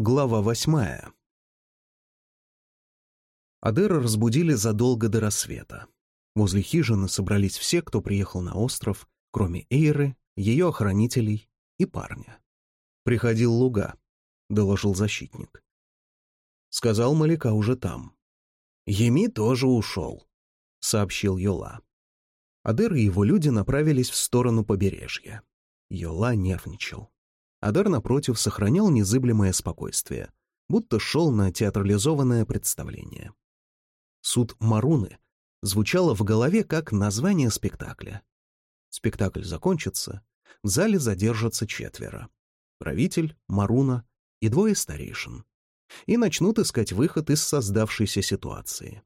Глава восьмая. Адера разбудили задолго до рассвета. Возле хижины собрались все, кто приехал на остров, кроме Эйры, ее охранителей и парня. «Приходил Луга», — доложил защитник. Сказал Маляка уже там. «Еми тоже ушел», — сообщил Йола. Адер и его люди направились в сторону побережья. Йола нервничал. Адар, напротив, сохранял незыблемое спокойствие, будто шел на театрализованное представление. Суд Маруны звучало в голове как название спектакля. Спектакль закончится, в зале задержатся четверо. Правитель, Маруна и двое старейшин. И начнут искать выход из создавшейся ситуации.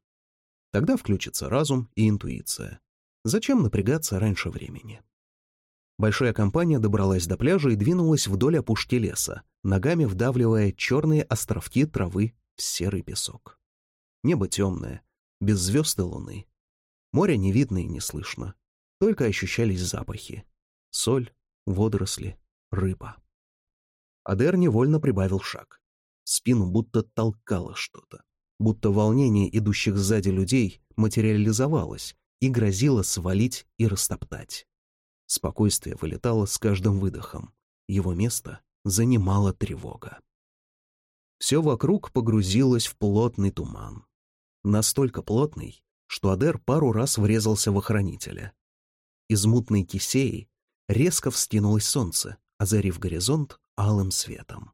Тогда включится разум и интуиция. Зачем напрягаться раньше времени? Большая компания добралась до пляжа и двинулась вдоль опушки леса, ногами вдавливая черные островки травы в серый песок. Небо темное, без звезд и луны. Море не видно и не слышно, только ощущались запахи. Соль, водоросли, рыба. Адер невольно прибавил шаг. Спину будто толкало что-то, будто волнение идущих сзади людей материализовалось и грозило свалить и растоптать. Спокойствие вылетало с каждым выдохом. Его место занимала тревога. Все вокруг погрузилось в плотный туман. Настолько плотный, что Адер пару раз врезался в охранителя. Из мутной кисеи резко вскинулось солнце, озарив горизонт алым светом.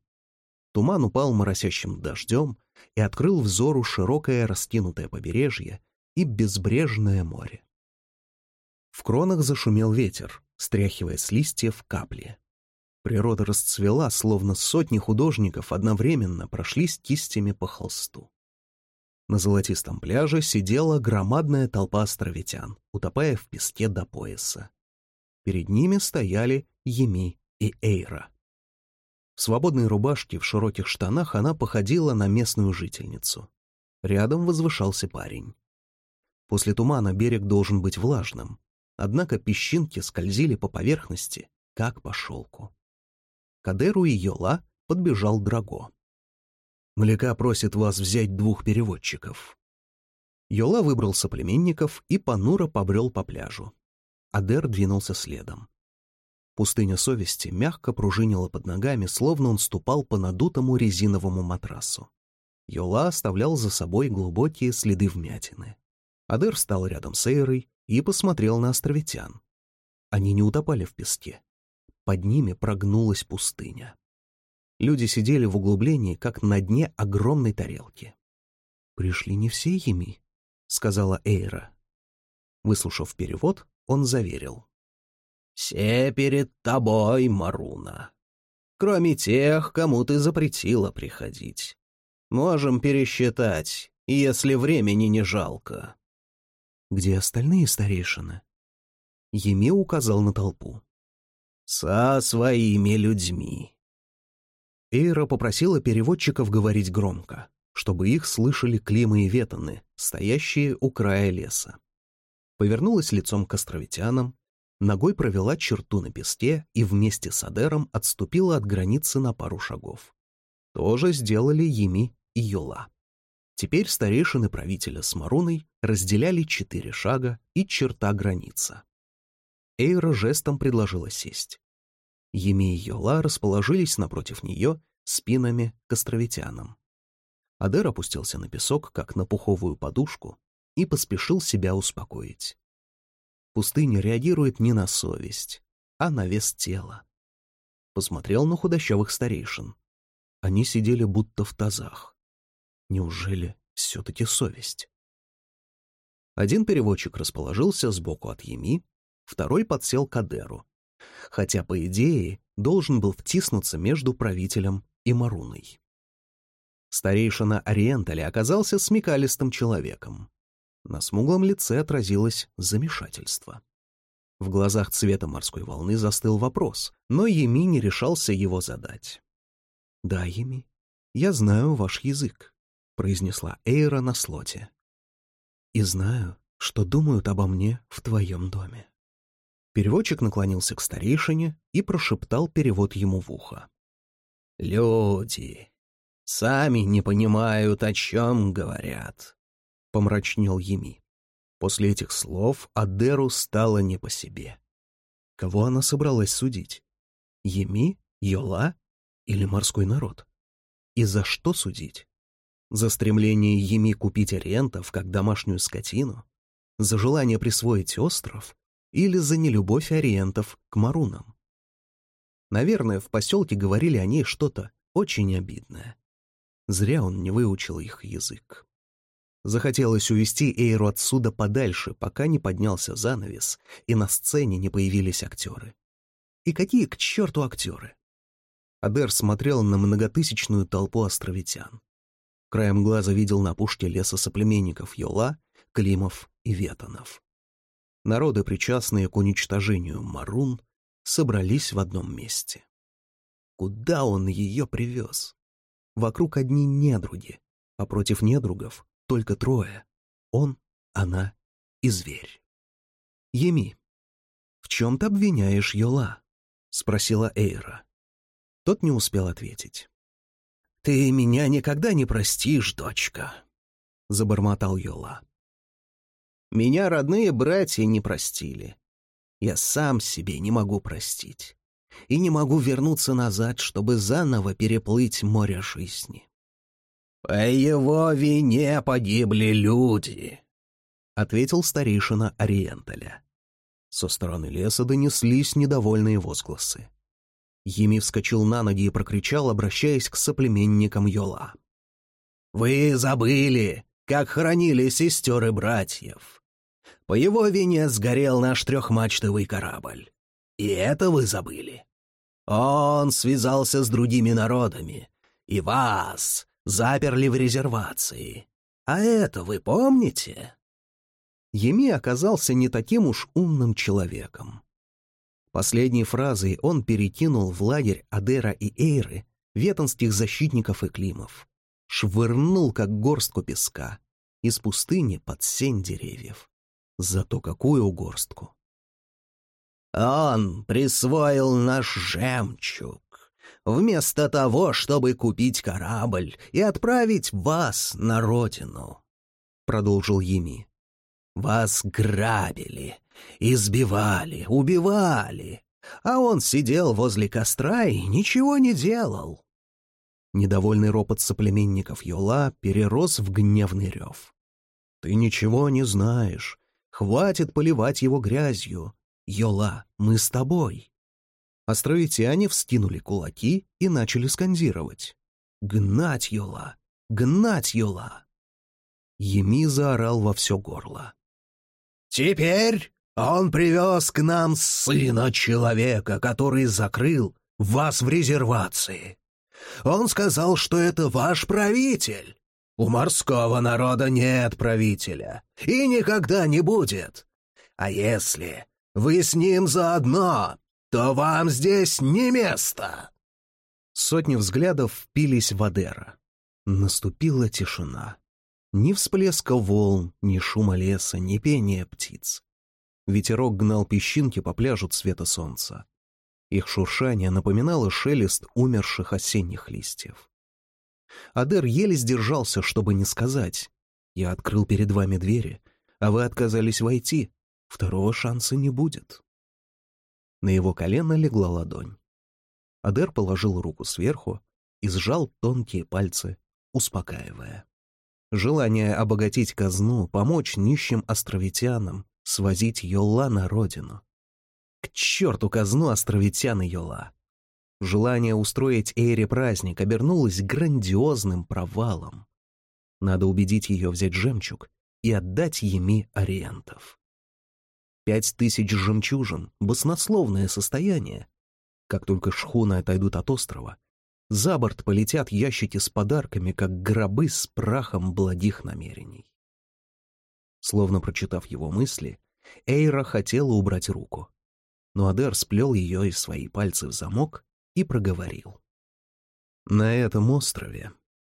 Туман упал моросящим дождем и открыл взору широкое раскинутое побережье и безбрежное море. В кронах зашумел ветер, стряхивая с листьев капли. Природа расцвела, словно сотни художников одновременно прошлись кистями по холсту. На золотистом пляже сидела громадная толпа островитян, утопая в песке до пояса. Перед ними стояли Еми и Эйра. В свободной рубашке в широких штанах она походила на местную жительницу. Рядом возвышался парень. После тумана берег должен быть влажным, Однако песчинки скользили по поверхности, как по шелку. Кадеру и Йола подбежал Драго. «Мляка просит вас взять двух переводчиков». Йола выбрал соплеменников и понуро побрел по пляжу. Адер двинулся следом. Пустыня совести мягко пружинила под ногами, словно он ступал по надутому резиновому матрасу. Йола оставлял за собой глубокие следы вмятины. Адер встал рядом с Эйрой и посмотрел на островитян. Они не утопали в песке. Под ними прогнулась пустыня. Люди сидели в углублении, как на дне огромной тарелки. «Пришли не все ими», — сказала Эйра. Выслушав перевод, он заверил. «Все перед тобой, Маруна. Кроме тех, кому ты запретила приходить. Можем пересчитать, если времени не жалко». Где остальные старейшины? Еми указал на толпу. «Со своими людьми». Эйра попросила переводчиков говорить громко, чтобы их слышали Клима и Ветаны, стоящие у края леса. Повернулась лицом к островитянам, ногой провела черту на песке и вместе с Адером отступила от границы на пару шагов. То же сделали Еми и Йола. Теперь старейшины правителя с Маруной разделяли четыре шага и черта граница. Эйра жестом предложила сесть. Еми и Йола расположились напротив нее спинами к островитянам. Адер опустился на песок, как на пуховую подушку, и поспешил себя успокоить. Пустыня реагирует не на совесть, а на вес тела. Посмотрел на худощавых старейшин. Они сидели будто в тазах. Неужели все-таки совесть? Один переводчик расположился сбоку от Еми, второй подсел к Адеру, хотя, по идее, должен был втиснуться между правителем и Маруной. Старейшина Ориентали оказался смекалистым человеком. На смуглом лице отразилось замешательство. В глазах цвета морской волны застыл вопрос, но Еми не решался его задать. «Да, Еми, я знаю ваш язык произнесла Эйра на слоте. «И знаю, что думают обо мне в твоем доме». Переводчик наклонился к старейшине и прошептал перевод ему в ухо. «Люди, Сами не понимают, о чем говорят», — помрачнел Еми. После этих слов Адеру стало не по себе. Кого она собралась судить? Еми, Йола или морской народ? И за что судить? За стремление Еми купить ориентов, как домашнюю скотину? За желание присвоить остров? Или за нелюбовь ориентов к марунам? Наверное, в поселке говорили о ней что-то очень обидное. Зря он не выучил их язык. Захотелось увести Эйру отсюда подальше, пока не поднялся занавес, и на сцене не появились актеры. И какие к черту актеры? Адер смотрел на многотысячную толпу островитян. Краем глаза видел на пушке леса соплеменников Йола, Климов и Ветонов. Народы, причастные к уничтожению Марун, собрались в одном месте. Куда он ее привез? Вокруг одни недруги, а против недругов только трое. Он, она и зверь. «Еми, в чем ты обвиняешь Йола?» — спросила Эйра. Тот не успел ответить. «Ты меня никогда не простишь, дочка», — забормотал Йола. «Меня родные братья не простили. Я сам себе не могу простить и не могу вернуться назад, чтобы заново переплыть море жизни. «По его вине погибли люди», — ответил старейшина Ориенталя. Со стороны леса донеслись недовольные возгласы. Еми вскочил на ноги и прокричал, обращаясь к соплеменникам Йола. «Вы забыли, как хоронили сестер и братьев. По его вине сгорел наш трехмачтовый корабль. И это вы забыли. Он связался с другими народами, и вас заперли в резервации. А это вы помните?» Еми оказался не таким уж умным человеком. Последней фразой он перекинул в лагерь Адера и Эйры ветонских защитников и климов, швырнул, как горстку песка, из пустыни под сень деревьев. Зато какую горстку! Он присвоил наш жемчуг, вместо того, чтобы купить корабль и отправить вас на родину», — продолжил Еми. «Вас грабили, избивали, убивали, а он сидел возле костра и ничего не делал». Недовольный ропот соплеменников Йола перерос в гневный рев. «Ты ничего не знаешь. Хватит поливать его грязью. Йола, мы с тобой!» Островитяне вскинули кулаки и начали скандировать. «Гнать Йола! Гнать Йола!» Еми заорал во все горло. «Теперь он привез к нам сына человека, который закрыл вас в резервации. Он сказал, что это ваш правитель. У морского народа нет правителя и никогда не будет. А если вы с ним заодно, то вам здесь не место!» Сотни взглядов впились в Адера. Наступила тишина. Ни всплеска волн, ни шума леса, ни пения птиц. Ветерок гнал песчинки по пляжу цвета солнца. Их шуршание напоминало шелест умерших осенних листьев. Адер еле сдержался, чтобы не сказать. «Я открыл перед вами двери, а вы отказались войти. Второго шанса не будет. На его колено легла ладонь. Адер положил руку сверху и сжал тонкие пальцы, успокаивая. Желание обогатить казну, помочь нищим островитянам, свозить Йола на родину. К черту казну островитян и Йола! Желание устроить Эйре праздник обернулось грандиозным провалом. Надо убедить ее взять жемчуг и отдать Еми ориентов. Пять тысяч жемчужин — баснословное состояние. Как только шхуны отойдут от острова, за борт полетят ящики с подарками, как гробы с прахом благих намерений. Словно прочитав его мысли, Эйра хотела убрать руку. Но Адер сплел ее из своей пальцы в замок и проговорил. «На этом острове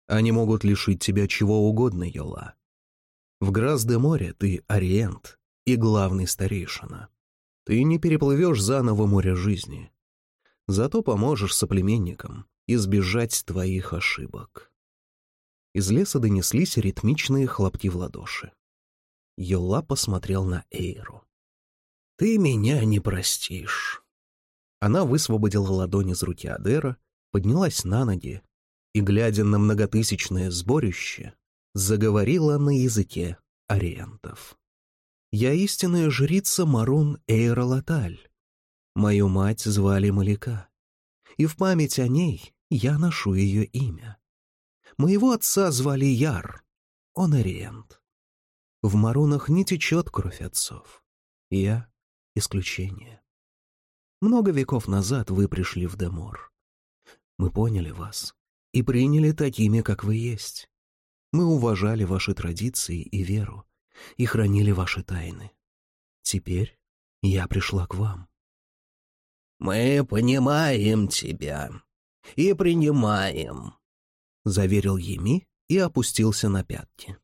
они могут лишить тебя чего угодно, Йола. В Грас-де-Море ты ориент, и главный старейшина. Ты не переплывешь заново море жизни. Зато поможешь соплеменникам избежать твоих ошибок. Из леса донеслись ритмичные хлопки в ладоши. Йола посмотрел на Эйру. «Ты меня не простишь». Она высвободила ладони из руки Адера, поднялась на ноги и, глядя на многотысячное сборище, заговорила на языке ориентов. «Я истинная жрица Марун Эйра Латаль. Мою мать звали Маляка, и в память о ней я ношу ее имя. Моего отца звали Яр, он ориент. В Марунах не течет кровь отцов. Я — исключение. Много веков назад вы пришли в Демор. Мы поняли вас и приняли такими, как вы есть. Мы уважали ваши традиции и веру и хранили ваши тайны. Теперь я пришла к вам. «Мы понимаем тебя и принимаем», — заверил Еми и опустился на пятки.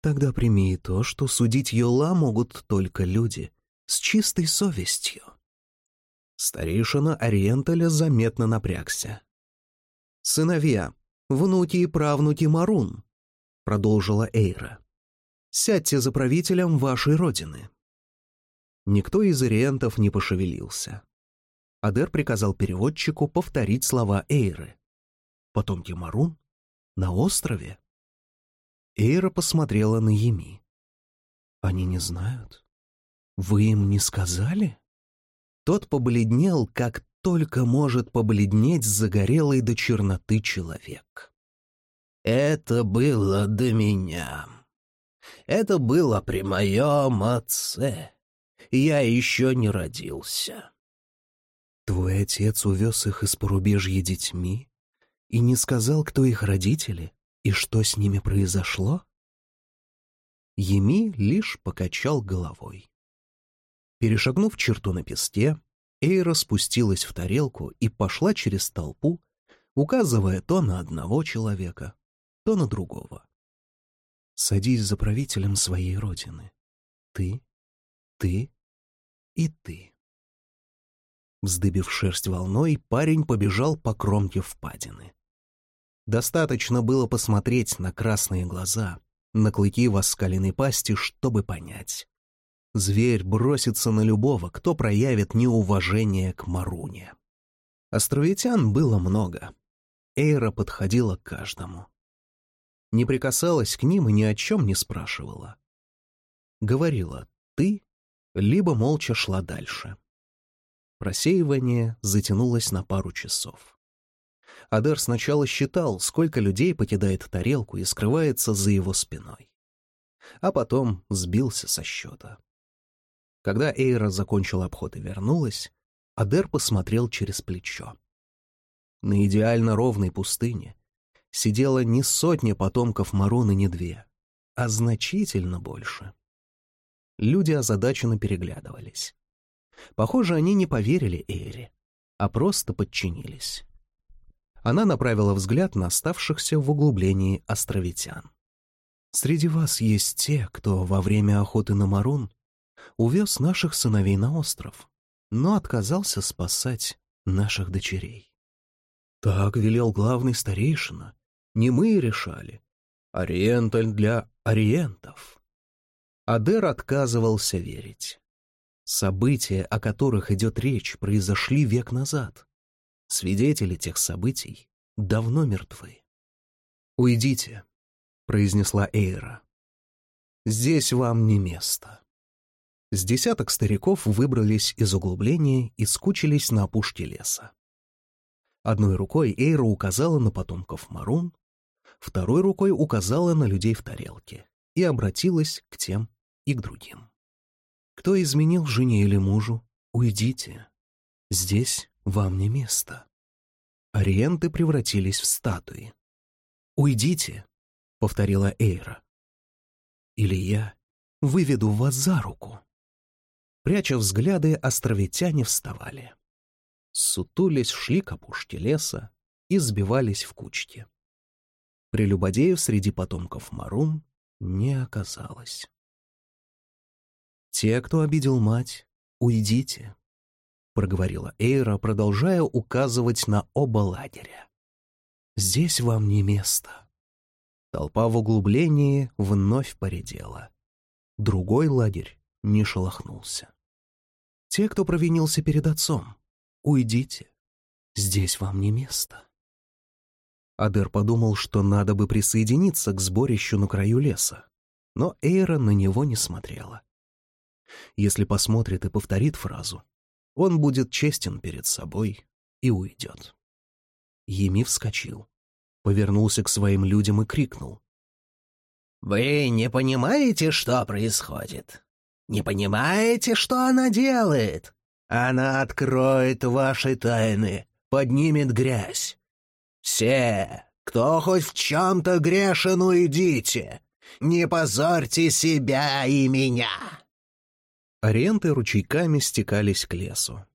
«Тогда прими то, что судить Йола могут только люди с чистой совестью». Старейшина Ориенталя заметно напрягся. «Сыновья, внуки и правнуки Марун», — продолжила Эйра. «Сядьте за правителем вашей родины». Никто из ориентов не пошевелился. Адер приказал переводчику повторить слова Эйры. Потом Марун? На острове? Эйра посмотрела на Еми. «Они не знают? Вы им не сказали?» Тот побледнел, как только может побледнеть загорелый до черноты человек. «Это было до меня. Это было при моем отце. Я еще не родился». Твой отец увез их из порубежья детьми и не сказал, кто их родители и что с ними произошло? Еми лишь покачал головой. Перешагнув черту на песке, Эйра спустилась в тарелку и пошла через толпу, указывая то на одного человека, то на другого. «Садись за правителем своей родины. Ты, ты и ты». Вздыбив шерсть волной, парень побежал по кромке впадины. Достаточно было посмотреть на красные глаза, на клыки в оскаленной пасти, чтобы понять. Зверь бросится на любого, кто проявит неуважение к Маруне. Островитян было много. Эйра подходила к каждому. Не прикасалась к ним и ни о чем не спрашивала. Говорила «ты», либо молча шла дальше. Просеивание затянулось на пару часов. Адер сначала считал, сколько людей покидает тарелку и скрывается за его спиной. А потом сбился со счета. Когда Эйра закончила обход и вернулась, Адер посмотрел через плечо. На идеально ровной пустыне сидело не сотня потомков Маруны, не две, а значительно больше. Люди озадаченно переглядывались. Похоже, они не поверили Эйре, а просто подчинились. Она направила взгляд на оставшихся в углублении островитян. «Среди вас есть те, кто во время охоты на Марун увез наших сыновей на остров, но отказался спасать наших дочерей. Так велел главный старейшина. Не мы решали. Ориенталь для ориентов. Адер отказывался верить. События, о которых идет речь, произошли век назад. Свидетели тех событий давно мертвы. «Уйдите», — произнесла Эйра. «Здесь вам не место». С десяток стариков выбрались из углубления и скучились на опушке леса. Одной рукой Эйра указала на потомков Марун, второй рукой указала на людей в тарелке и обратилась к тем и к другим. Кто изменил жене или мужу, уйдите. Здесь вам не место. Ориенты превратились в статуи. «Уйдите», — повторила Эйра. «Или я выведу вас за руку». Пряча взгляды, островитяне вставали. Сутулись, шли к опушке леса и сбивались в кучки. Прелюбодеев среди потомков Марун не оказалось. «Те, кто обидел мать, уйдите», — проговорила Эйра, продолжая указывать на оба лагеря. «Здесь вам не место». Толпа в углублении вновь поредела. Другой лагерь не шелохнулся. Те, кто провинился перед отцом, уйдите. Здесь вам не место. Адер подумал, что надо бы присоединиться к сборищу на краю леса, но Эйра на него не смотрела. Если посмотрит и повторит фразу, он будет честен перед собой и уйдет. Еми вскочил, повернулся к своим людям и крикнул. «Вы не понимаете, что происходит? Не понимаете, что она делает? Она откроет ваши тайны, поднимет грязь. Все, кто хоть в чем-то грешен, уйдите. Не позорьте себя и меня!» Аренты ручейками стекались к лесу.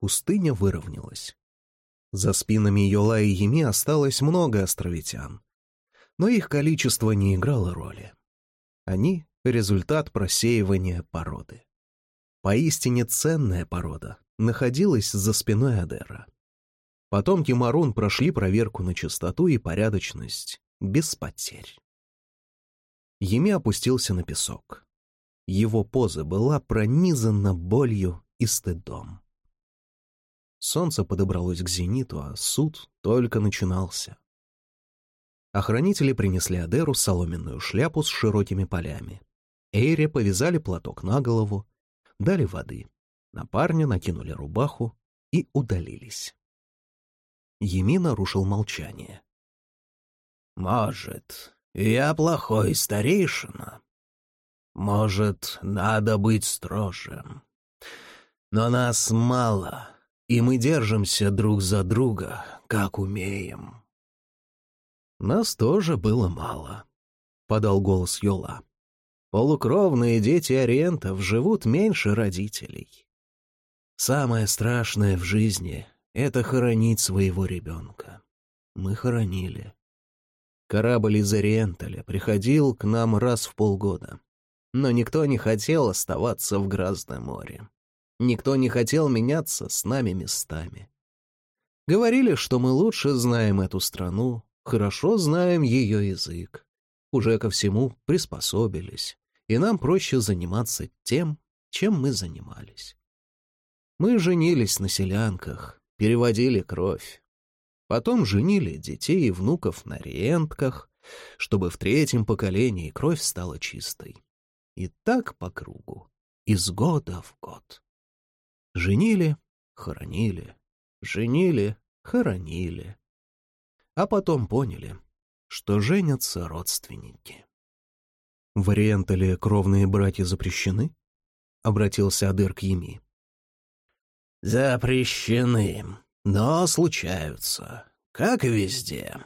Пустыня выровнялась. За спинами Йола и Еми осталось много островитян. Но их количество не играло роли. Они — результат просеивания породы. Поистине ценная порода находилась за спиной Адера. Потомки Марун прошли проверку на чистоту и порядочность, без потерь. Еми опустился на песок. Его поза была пронизана болью и стыдом. Солнце подобралось к зениту, а суд только начинался. Охранители принесли Адеру соломенную шляпу с широкими полями. Эйре повязали платок на голову, дали воды. На парня накинули рубаху и удалились. Еми нарушил молчание. «Может, я плохой старейшина, может, надо быть строжим. Но нас мало, и мы держимся друг за друга, как умеем. Нас тоже было мало, — подал голос Йола. Полукровные дети ориентов живут меньше родителей. Самое страшное в жизни — это хоронить своего ребенка. Мы хоронили. Корабль из Ориенталя приходил к нам раз в полгода. Но никто не хотел оставаться в Грязном море. Никто не хотел меняться с нами местами. Говорили, что мы лучше знаем эту страну, хорошо знаем ее язык. Уже ко всему приспособились, и нам проще заниматься тем, чем мы занимались. Мы женились на селянках, переводили кровь. Потом женили детей и внуков на риентках, чтобы в третьем поколении кровь стала чистой. И так по кругу, из года в год. Женили, хоронили, женили, хоронили. А потом поняли, что женятся родственники. «Варианты ли кровные братья запрещены?» — обратился Адыр к Еми. «Запрещены, но случаются, как и везде».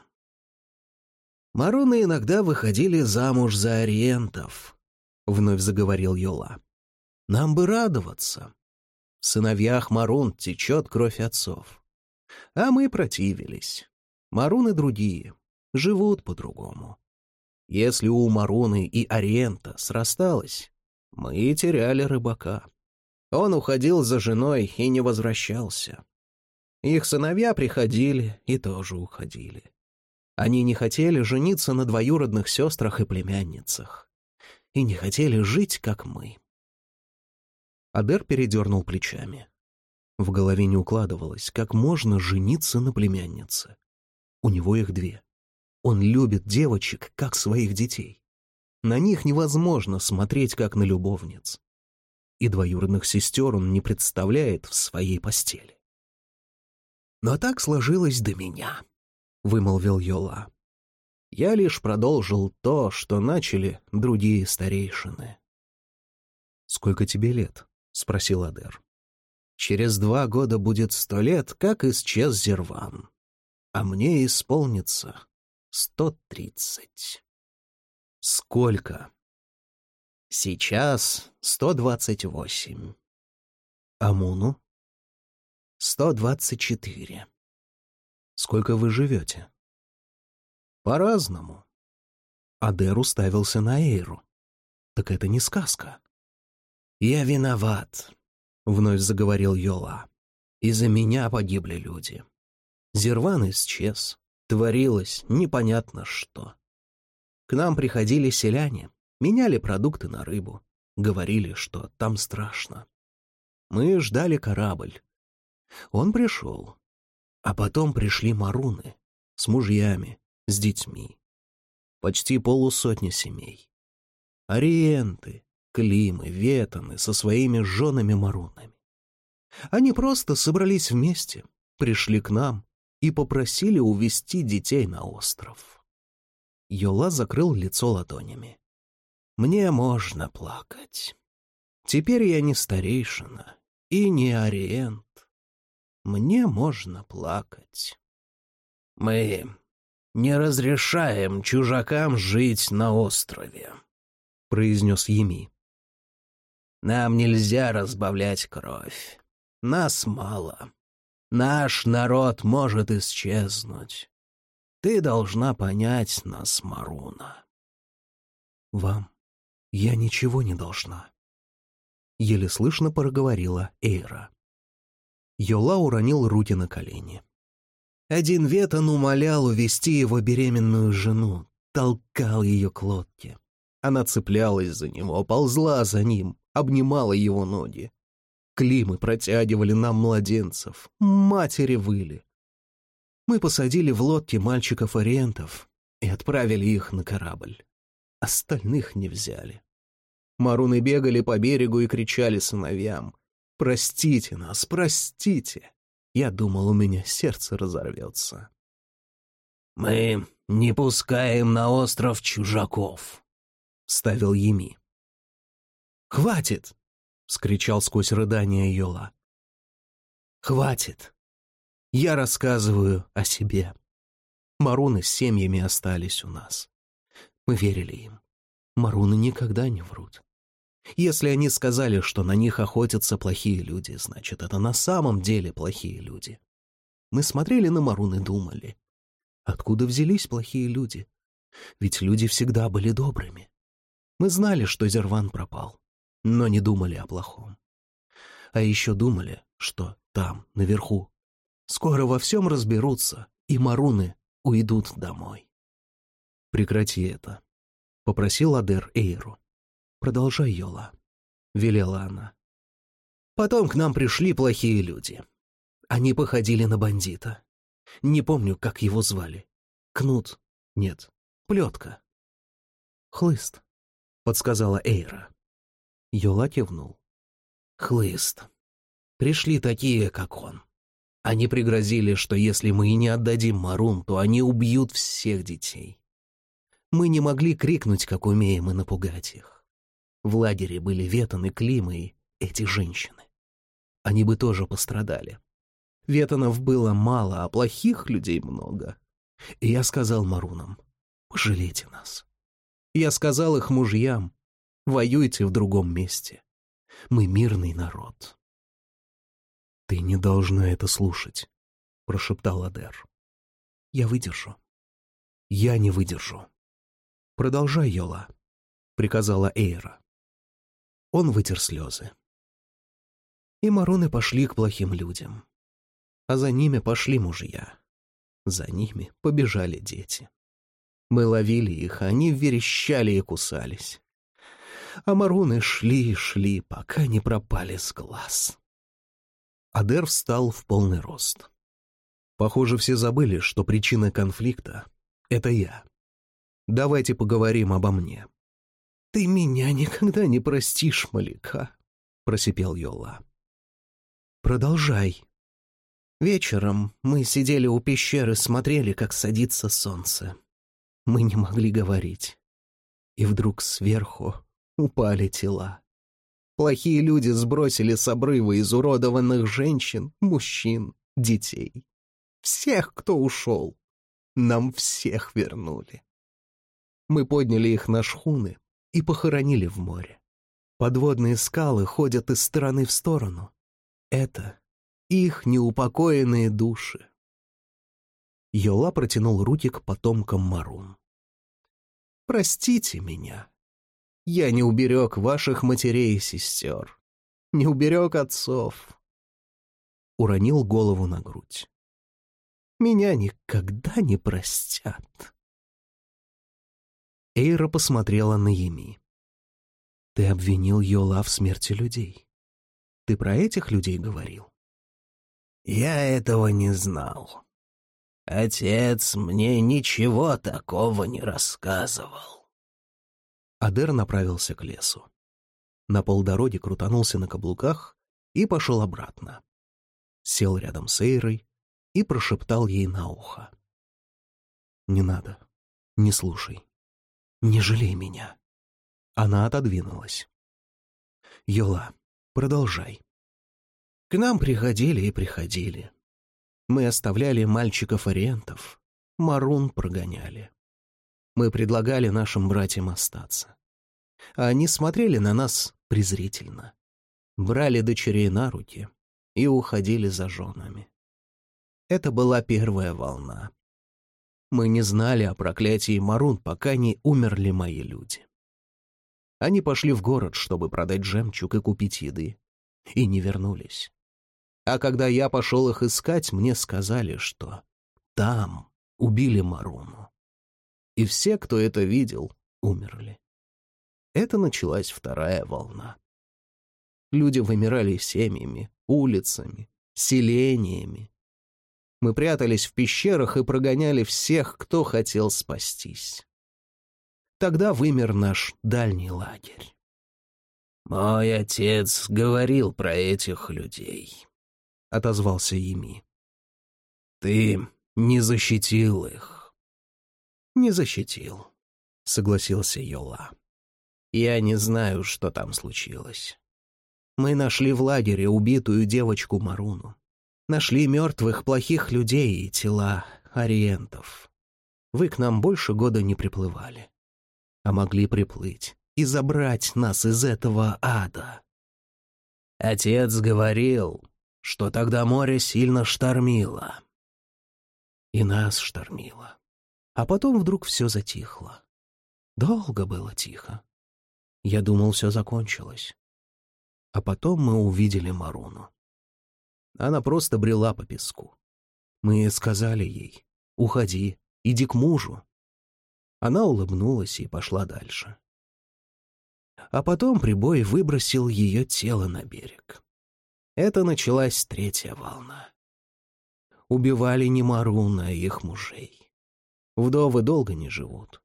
Мароны иногда выходили замуж за ориентов, — вновь заговорил Йола. «Нам бы радоваться. В сыновьях Марун течет кровь отцов. А мы противились. Маруны другие, живут по-другому. Если у Маруны и Ориента срасталось, мы теряли рыбака. Он уходил за женой и не возвращался. Их сыновья приходили и тоже уходили. Они не хотели жениться на двоюродных сестрах и племянницах и не хотели жить, как мы. Адер передернул плечами. В голове не укладывалось, как можно жениться на племяннице. У него их две. Он любит девочек, как своих детей. На них невозможно смотреть, как на любовниц. И двоюродных сестер он не представляет в своей постели. «Но так сложилось до меня», — вымолвил Йола. Я лишь продолжил то, что начали другие старейшины. «Сколько тебе лет?» — спросил Адер. «Через два года будет сто лет, как исчез Зерван. А мне исполнится сто тридцать». «Сколько?» «Сейчас сто двадцать восемь». «Амуну?» «Сто двадцать четыре». «Сколько вы живете?» По-разному. Адер уставился на Эйру. Так это не сказка. «Я виноват», — вновь заговорил Йола. «Из-за меня погибли люди. Зерван исчез. Творилось непонятно что. К нам приходили селяне, меняли продукты на рыбу, говорили, что там страшно. Мы ждали корабль. Он пришел. А потом пришли маруны с мужьями, с детьми. Почти полусотни семей. Ориенты, Климы, Ветаны со своими женами-марунами. Они просто собрались вместе, пришли к нам и попросили увести детей на остров. Йола закрыл лицо ладонями. «Мне можно плакать. Теперь я не старейшина и не ориент. Мне можно плакать. Мы не разрешаем чужакам жить на острове», — произнес Еми. «Нам нельзя разбавлять кровь. Нас мало. Наш народ может исчезнуть. Ты должна понять нас, Маруна». «Вам я ничего не должна», — еле слышно проговорила Эйра. Йола уронил руки на колени. Один Ветон умолял увести его беременную жену, толкал ее к лодке. Она цеплялась за него, ползла за ним, обнимала его ноги. Климы протягивали нам младенцев, матери выли. Мы посадили в лодке мальчиков-ориентов и отправили их на корабль. Остальных не взяли. Маруны бегали по берегу и кричали сыновьям. «Простите нас, простите!» Я думал, у меня сердце разорвется. «Мы не пускаем на остров чужаков», — ставил Еми. «Хватит!» — скричал сквозь рыдания Йола. «Хватит! Я рассказываю о себе. Маруны с семьями остались у нас. Мы верили им. Маруны никогда не врут. Если они сказали, что на них охотятся плохие люди, значит, это на самом деле плохие люди. Мы смотрели на Марун и думали, откуда взялись плохие люди? Ведь люди всегда были добрыми. Мы знали, что Зерван пропал, но не думали о плохом. А еще думали, что там, наверху, скоро во всем разберутся, и Маруны уйдут домой. «Прекрати это», — попросил Адер Эйру. «Продолжай, Йола», — велела она. Потом к нам пришли плохие люди. Они походили на бандита. Не помню, как его звали. Кнут. Нет. Плетка. Хлыст, — подсказала Эйра. Йола кивнул. Хлыст. Пришли такие, как он. Они пригрозили, что если мы и не отдадим Марун, то они убьют всех детей. Мы не могли крикнуть, как умеем, и напугать их. В лагере были Ветан и Клима и эти женщины. Они бы тоже пострадали. Ветанов было мало, а плохих людей много. И я сказал Марунам, пожалейте нас. Я сказал их мужьям, воюйте в другом месте. Мы мирный народ. «Ты не должна это слушать», — прошептал Адер. «Я выдержу». «Я не выдержу». «Продолжай, Йола», — приказала Эйра. Он вытер слезы. И мароны пошли к плохим людям. А за ними пошли мужья. За ними побежали дети. Мы ловили их, они верещали и кусались. А маруны шли и шли, пока не пропали с глаз. Адер встал в полный рост. Похоже, все забыли, что причина конфликта — это я. Давайте поговорим обо мне. «Ты меня никогда не простишь, Малика», — просипел Йола. «Продолжай». Вечером мы сидели у пещеры, смотрели, как садится солнце. Мы не могли говорить. И вдруг сверху упали тела. Плохие люди сбросили с обрыва изуродованных женщин, мужчин, детей. Всех, кто ушел. Нам всех вернули. Мы подняли их на шхуны, и похоронили в море. Подводные скалы ходят из стороны в сторону. Это их неупокоенные души. Йола протянул руки к потомкам Марун. «Простите меня. Я не уберег ваших матерей и сестер. Не уберег отцов». Уронил голову на грудь. «Меня никогда не простят». Эйра посмотрела на Еми. «Ты обвинил Йола в смерти людей. Ты про этих людей говорил?» «Я этого не знал. Отец мне ничего такого не рассказывал». Адер направился к лесу. На полдороги крутанулся на каблуках и пошел обратно. Сел рядом с Эйрой и прошептал ей на ухо. «Не надо, не слушай. Не жалей меня». Она отодвинулась. «Йола, продолжай». К нам приходили и приходили. Мы оставляли мальчиков-ориентов, Марун прогоняли. Мы предлагали нашим братьям остаться. А они смотрели на нас презрительно. Брали дочерей на руки и уходили за женами. Это была первая волна. Мы не знали о проклятии Марун, пока не умерли мои люди. Они пошли в город, чтобы продать жемчуг и купить еды, и не вернулись. А когда я пошел их искать, мне сказали, что там убили Маруну. И все, кто это видел, умерли. Это началась вторая волна. Люди вымирали семьями, улицами, селениями, мы прятались в пещерах и прогоняли всех, кто хотел спастись. Тогда вымер наш дальний лагерь. «Мой отец говорил про этих людей», — отозвался Ими. «Ты не защитил их». «Не защитил», — согласился Йола. «Я не знаю, что там случилось. Мы нашли в лагере убитую девочку Маруну. Нашли мертвых, плохих людей и тела ориентов. Вы к нам больше года не приплывали. А могли приплыть и забрать нас из этого ада. Отец говорил, что тогда море сильно штормило. И нас штормило. А потом вдруг все затихло. Долго было тихо. Я думал, все закончилось. А потом мы увидели Маруну. Она просто брела по песку. Мы сказали ей «Уходи, иди к мужу». Она улыбнулась и пошла дальше. А потом прибой выбросил ее тело на берег. Это началась третья волна. Убивали не Маруна, а их мужей. Вдовы долго не живут.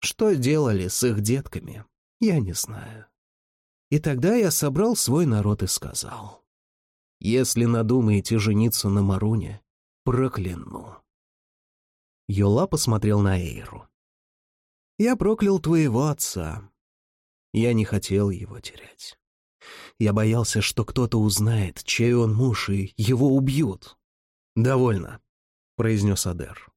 Что делали с их детками, я не знаю. И тогда я собрал свой народ и сказал — если надумаете жениться на Маруне, прокляну». Йола посмотрел на Эйру. «Я проклял твоего отца. Я не хотел его терять. Я боялся, что кто-то узнает, чей он муж, и его убьют». «Довольно», — произнес Адер.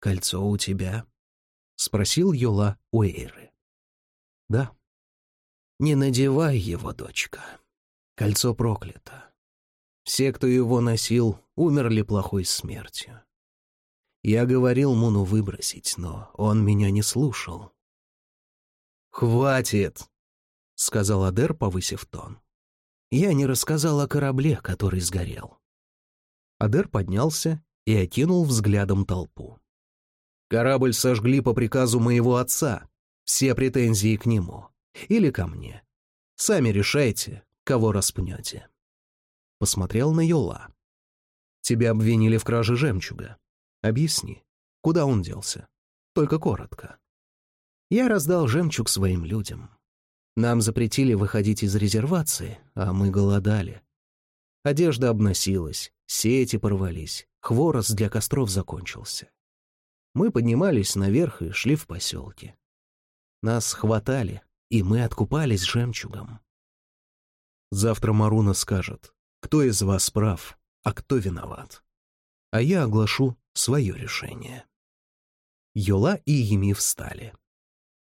«Кольцо у тебя?» — спросил Йола у Эйры. «Да». «Не надевай его, дочка. Кольцо проклято. Все, кто его носил, умерли плохой смертью. Я говорил Муну выбросить, но он меня не слушал. «Хватит!» — сказал Адер, повысив тон. Я не рассказал о корабле, который сгорел. Адер поднялся и окинул взглядом толпу. Корабль сожгли по приказу моего отца. Все претензии к нему. Или ко мне. Сами решайте, кого распнете посмотрел на Йола. «Тебя обвинили в краже жемчуга. Объясни, куда он делся? Только коротко». Я раздал жемчуг своим людям. Нам запретили выходить из резервации, а мы голодали. Одежда обносилась, сети порвались, хворост для костров закончился. Мы поднимались наверх и шли в поселки. Нас хватали, и мы откупались жемчугом. Завтра Маруна скажет, кто из вас прав, а кто виноват. А я оглашу свое решение. Йола и Еми встали.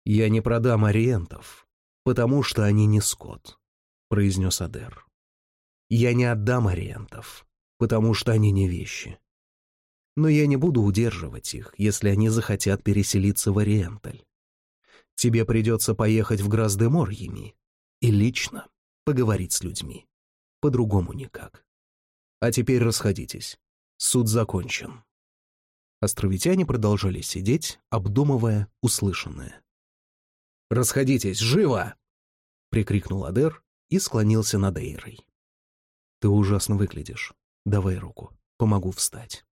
«Я не продам ориентов, потому что они не скот», — произнес Адер. «Я не отдам ориентов, потому что они не вещи. Но я не буду удерживать их, если они захотят переселиться в Ориенталь. Тебе придется поехать в Граздемор, Еми, и лично поговорить с людьми. По-другому никак. А теперь расходитесь. Суд закончен. Островитяне продолжали сидеть, обдумывая услышанное. «Расходитесь, живо!» — прикрикнул Адер и склонился над Эйрой. «Ты ужасно выглядишь. Давай руку, помогу встать».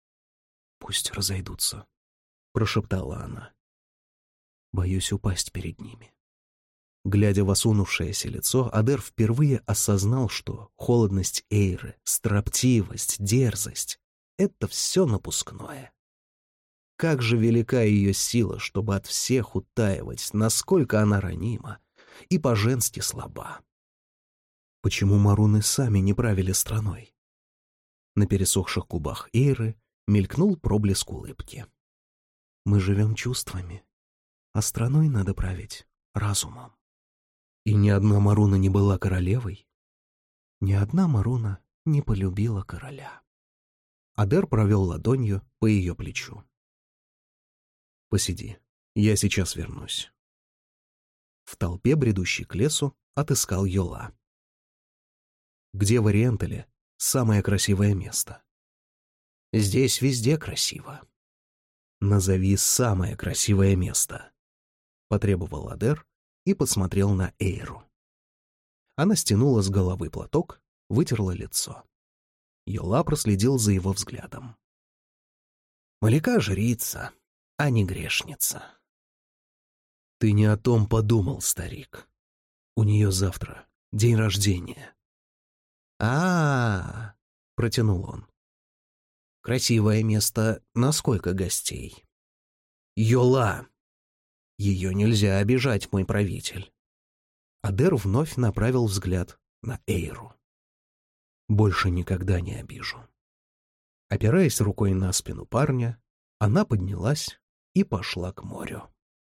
«Пусть разойдутся», — прошептала она. «Боюсь упасть перед ними». Глядя в осунувшееся лицо, Адер впервые осознал, что холодность Эйры, строптивость, дерзость — это все напускное. Как же велика ее сила, чтобы от всех утаивать, насколько она ранима и по-женски слаба. Почему маруны сами не правили страной? На пересохших губах Эйры мелькнул проблеск улыбки. Мы живем чувствами, а страной надо править разумом. И ни одна Маруна не была королевой. Ни одна Маруна не полюбила короля. Адер провел ладонью по ее плечу. «Посиди, я сейчас вернусь». В толпе, бредущей к лесу, отыскал Йола. «Где в Ориентале самое красивое место?» «Здесь везде красиво». «Назови самое красивое место», — потребовал Адер, и посмотрел на Эйру. Она стянула с головы платок, вытерла лицо. Йола проследил за его взглядом. «Маляка жрица, а не грешница». «Ты не о том подумал, старик. У нее завтра день рождения». «А-а-а!» — протянул он. «Красивое место. На сколько гостей?» «Йола!» Ее нельзя обижать, мой правитель. Адер вновь направил взгляд на Эйру. Больше никогда не обижу. Опираясь рукой на спину парня, она поднялась и пошла к морю.